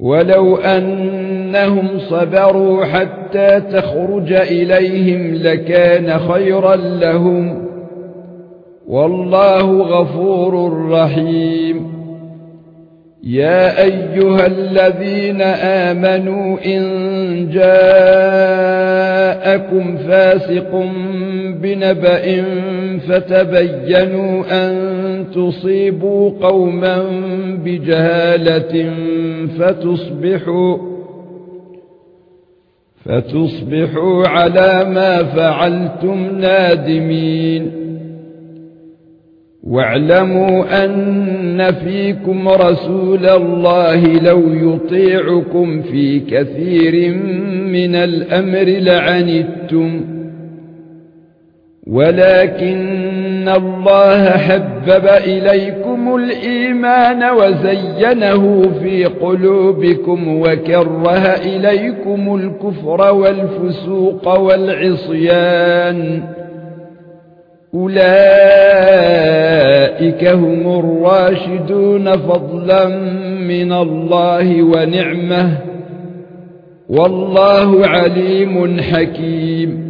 ولو انهم صبروا حتى تخرج اليهم لكان خيرا لهم والله غفور رحيم. يا ايها الذين امنوا ان جاءكم فاسق بنبأ فتبينوا أن تصيبوا قوما بجهالة فتصبحوا فتصبحوا على ما فعلتم نادمين. واعلموا أن فيكم رسول الله لو يطيعكم في كثير من الأمر لعنتم. ولكن الله حبب إليكم الإيمان وزينه في قلوبكم وكره إليكم الكفر والفسوق والعصيان. أولئك هم الراشدون فضلا من الله ونعمة. والله عليم حكيم.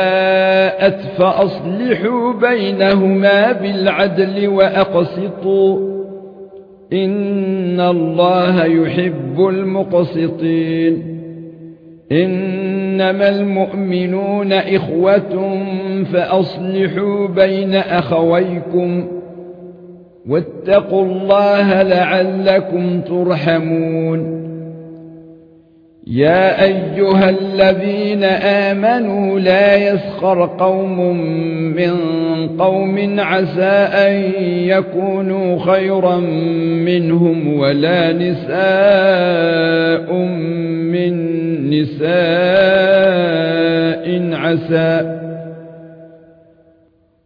فأصلحوا بينهما بالعدل وأقسطوا. إن الله يحب المقسطين. إنما المؤمنون إخوة فأصلحوا بين أخويكم. واتقوا الله لعلكم ترحمون. يا أيها الذين آمنوا لا يسخر قوم من قوم عسى أن يكونوا خيرا منهم ولا نساء من نساء عسى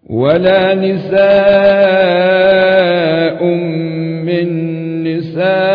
ولا نساء من نساء